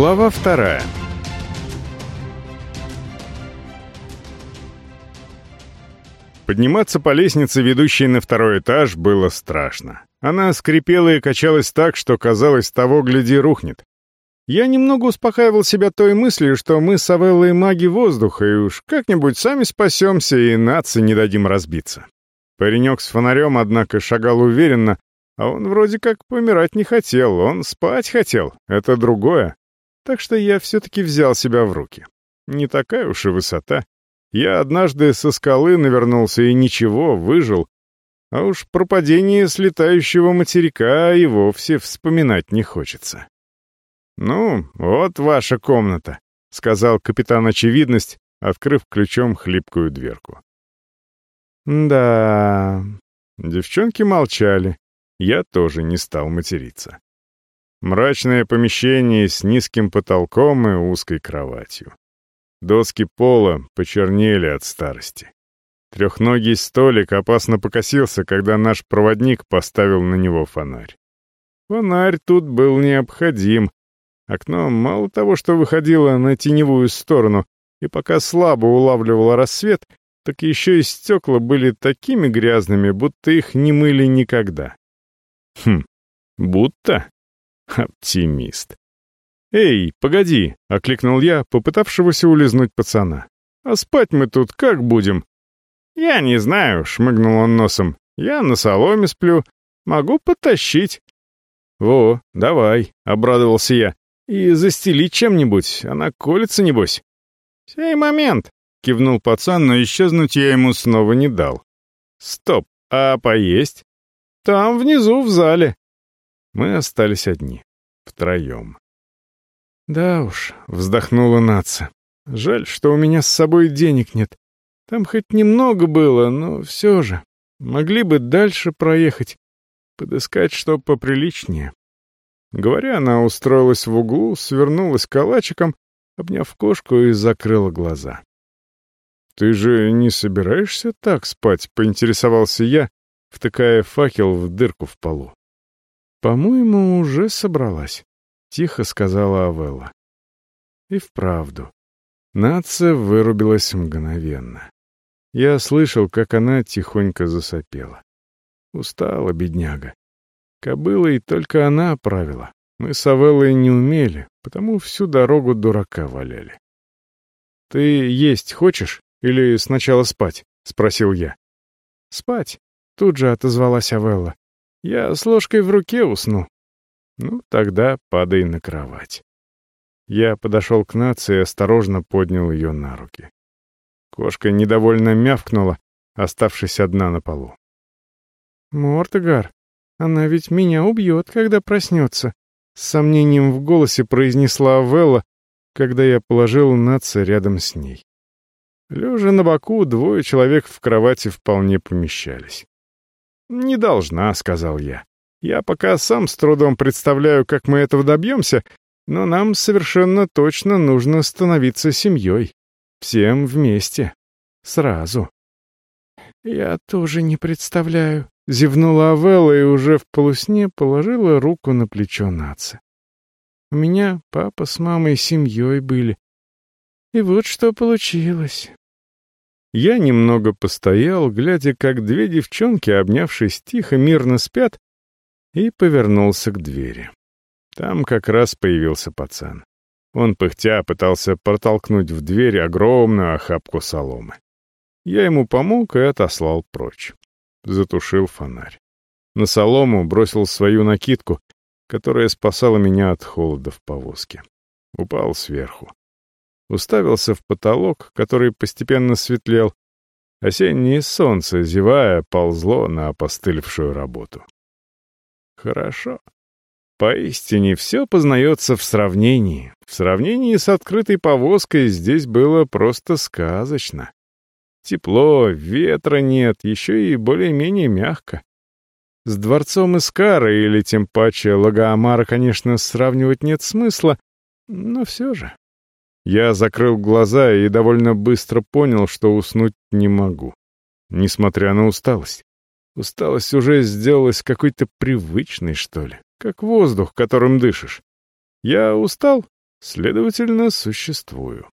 Глава вторая. Подниматься по лестнице, ведущей на второй этаж, было страшно. Она скрипела и качалась так, что, казалось, того гляди рухнет. Я немного успокаивал себя той мыслью, что мы с Авеллой маги воздуха, и уж как-нибудь сами спасемся и нации не дадим разбиться. Паренек с фонарем, однако, шагал уверенно, а он вроде как помирать не хотел, он спать хотел, это другое. Так что я все-таки взял себя в руки. Не такая уж и высота. Я однажды со скалы навернулся и ничего, выжил. А уж про падение с летающего материка и вовсе вспоминать не хочется. «Ну, вот ваша комната», — сказал капитан Очевидность, открыв ключом хлипкую дверку. «Да...» Девчонки молчали. Я тоже не стал материться. Мрачное помещение с низким потолком и узкой кроватью. Доски пола почернели от старости. Трехногий столик опасно покосился, когда наш проводник поставил на него фонарь. Фонарь тут был необходим. Окно мало того, что выходило на теневую сторону, и пока слабо улавливало рассвет, так еще и стекла были такими грязными, будто их не мыли никогда. Хм, будто? Оптимист. «Эй, погоди!» — окликнул я, попытавшегося улизнуть пацана. «А спать мы тут как будем?» «Я не знаю», — шмыгнул он носом. «Я на соломе сплю. Могу потащить». «Во, давай», — обрадовался я. «И застелить чем-нибудь, она колется, небось». «Сей момент», — кивнул пацан, но исчезнуть я ему снова не дал. «Стоп, а поесть?» «Там, внизу, в зале». Мы остались одни. Втроем. «Да уж», — вздохнула Наца. «Жаль, что у меня с собой денег нет. Там хоть немного было, но все же. Могли бы дальше проехать, подыскать что поприличнее». Говоря, она устроилась в углу, свернулась калачиком, обняв кошку и закрыла глаза. «Ты же не собираешься так спать?» — поинтересовался я, втыкая факел в дырку в полу. «По-моему, уже собралась», — тихо сказала Авелла. И вправду. Нация вырубилась мгновенно. Я слышал, как она тихонько засопела. Устала, бедняга. Кобылой только она правила. Мы с Авеллой не умели, потому всю дорогу дурака валяли. «Ты есть хочешь или сначала спать?» — спросил я. «Спать», — тут же отозвалась Авелла. Я с ложкой в руке усну. Ну, тогда падай на кровать. Я подошел к нации и осторожно поднял ее на руки. Кошка недовольно мявкнула, оставшись одна на полу. «Мортогар, она ведь меня убьет, когда проснется», — с сомнением в голосе произнесла Велла, когда я положил нация рядом с ней. Лежа на боку, двое человек в кровати вполне помещались. «Не должна», — сказал я. «Я пока сам с трудом представляю, как мы этого добьемся, но нам совершенно точно нужно становиться семьей. Всем вместе. Сразу». «Я тоже не представляю», — зевнула Авелла и уже в полусне положила руку на плечо Нацы. «У меня папа с мамой семьей были. И вот что получилось. Я немного постоял, глядя, как две девчонки, обнявшись тихо, мирно спят, и повернулся к двери. Там как раз появился пацан. Он, пыхтя, пытался протолкнуть в дверь огромную охапку соломы. Я ему помог и отослал прочь. Затушил фонарь. На солому бросил свою накидку, которая спасала меня от холода в повозке. Упал сверху уставился в потолок, который постепенно светлел. Осеннее солнце, зевая, ползло на опостылевшую работу. Хорошо. Поистине все познается в сравнении. В сравнении с открытой повозкой здесь было просто сказочно. Тепло, ветра нет, еще и более-менее мягко. С дворцом Искара или тем паче Лагоамара, конечно, сравнивать нет смысла, но все же. Я закрыл глаза и довольно быстро понял, что уснуть не могу. Несмотря на усталость. Усталость уже сделалась какой-то привычной, что ли. Как воздух, которым дышишь. Я устал? Следовательно, существую.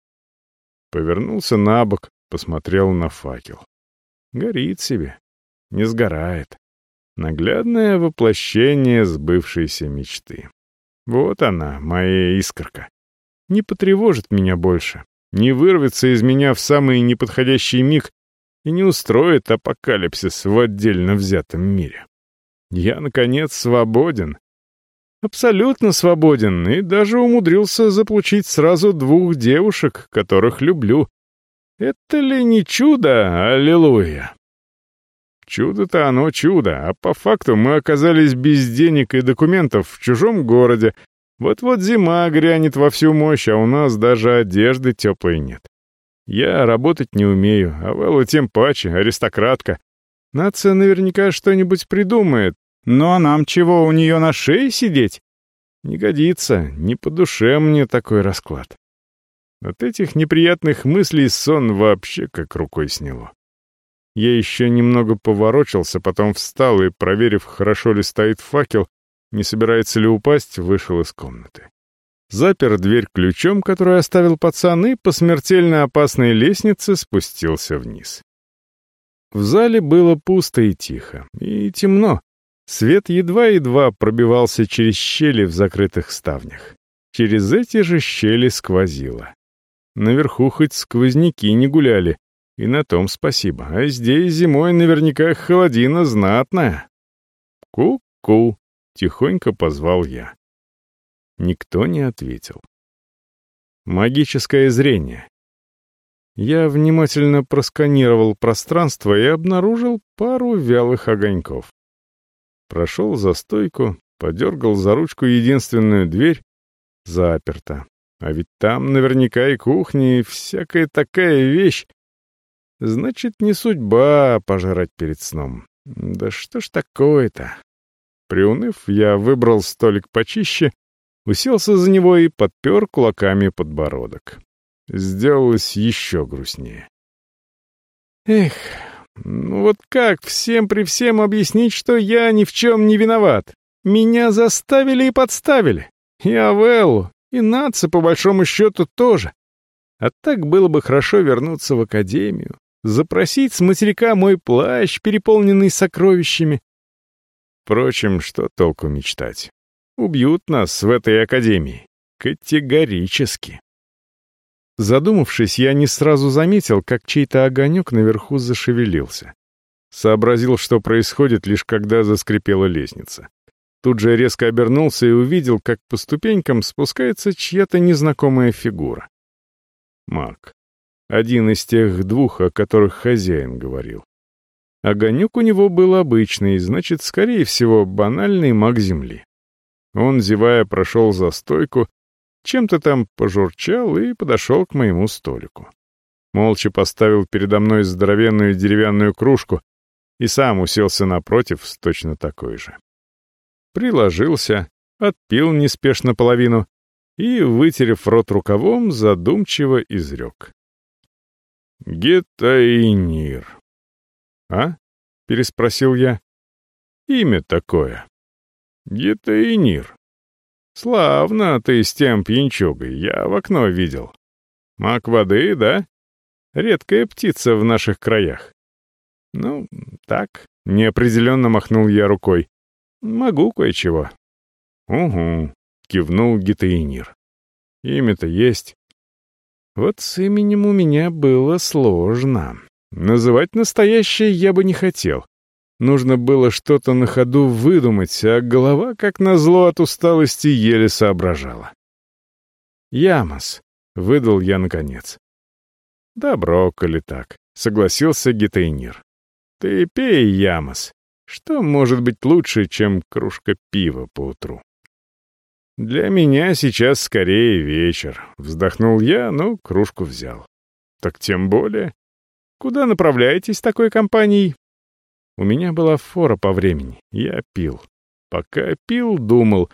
Повернулся на бок, посмотрел на факел. Горит себе, не сгорает. Наглядное воплощение сбывшейся мечты. Вот она, моя искорка. Не потревожит меня больше, не вырвется из меня в самый неподходящий миг и не устроит апокалипсис в отдельно взятом мире. Я, наконец, свободен. Абсолютно свободен и даже умудрился заполучить сразу двух девушек, которых люблю. Это ли не чудо, аллилуйя? Чудо-то оно чудо, а по факту мы оказались без денег и документов в чужом городе. Вот-вот зима грянет во всю мощь, а у нас даже одежды теплой нет. Я работать не умею, а Вэлла тем паче, аристократка. Нация наверняка что-нибудь придумает, но нам чего, у нее на шее сидеть? Не годится, не по душе мне такой расклад. От этих неприятных мыслей сон вообще как рукой сняло. Я еще немного поворочился, потом встал и, проверив, хорошо ли стоит факел, не собирается ли упасть, вышел из комнаты. Запер дверь ключом, который оставил пацан, и по смертельно опасной лестнице спустился вниз. В зале было пусто и тихо, и темно. Свет едва-едва пробивался через щели в закрытых ставнях. Через эти же щели сквозило. Наверху хоть сквозняки не гуляли, и на том спасибо. А здесь зимой наверняка холодина знатная. Ку-ку, тихонько позвал я. Никто не ответил. Магическое зрение. Я внимательно просканировал пространство и обнаружил пару вялых огоньков. Прошел за стойку, подергал за ручку единственную дверь. Заперта. А ведь там наверняка и кухня, и всякая такая вещь, Значит, не судьба пожрать перед сном. Да что ж такое-то? Приуныв, я выбрал столик почище, уселся за него и подпер кулаками подбородок. Сделалось еще грустнее. Эх, ну вот как всем при всем объяснить, что я ни в чем не виноват? Меня заставили и подставили. И Авеллу, и Наци, по большому счету, тоже. А так было бы хорошо вернуться в академию, запросить с материка мой плащ, переполненный сокровищами. Впрочем, что толку мечтать? Убьют нас в этой академии. Категорически. Задумавшись, я не сразу заметил, как чей-то огонек наверху зашевелился. Сообразил, что происходит, лишь когда заскрипела лестница. Тут же резко обернулся и увидел, как по ступенькам спускается чья-то незнакомая фигура. Маг. Один из тех двух, о которых хозяин говорил. Огонек у него был обычный, значит, скорее всего, банальный маг земли. Он, зевая, прошел за стойку, чем-то там пожурчал и подошел к моему столику. Молча поставил передо мной здоровенную деревянную кружку и сам уселся напротив с точно такой же. Приложился, отпил неспешно половину и, вытерев рот рукавом, задумчиво изрек. Гетаинир. «А?» — переспросил я. «Имя такое. Гетаинир. Славно ты с тем пьянчугой, я в окно видел. Маг воды, да? Редкая птица в наших краях». «Ну, так», — неопределенно махнул я рукой. «Могу кое-чего». «Угу», — кивнул Гетаинир. «Имя-то есть. Вот с именем у меня было сложно. Называть настоящее я бы не хотел. Нужно было что-то на ходу выдумать, а голова, как назло от усталости, еле соображала. «Ямос», — выдал я наконец. «Добро, коли так», — согласился Гетейнир. «Ты пей, Ямос. Что может быть лучше, чем кружка пива поутру?» «Для меня сейчас скорее вечер», — вздохнул я, но кружку взял. «Так тем более. Куда направляетесь такой компанией?» У меня была фора по времени, я пил. Пока пил, думал,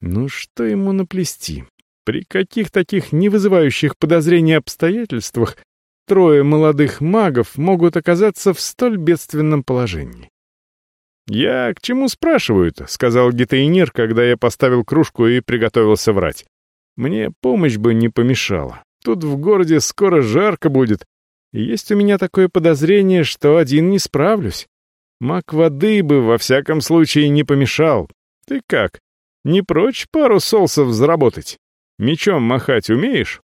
ну что ему наплести? При каких таких не вызывающих подозрений обстоятельствах трое молодых магов могут оказаться в столь бедственном положении? «Я к чему спрашиваю-то?» — сказал гитаинер, когда я поставил кружку и приготовился врать. Мне помощь бы не помешала. Тут в городе скоро жарко будет. Есть у меня такое подозрение, что один не справлюсь. Мак воды бы во всяком случае не помешал. Ты как, не прочь пару солсов заработать? Мечом махать умеешь?»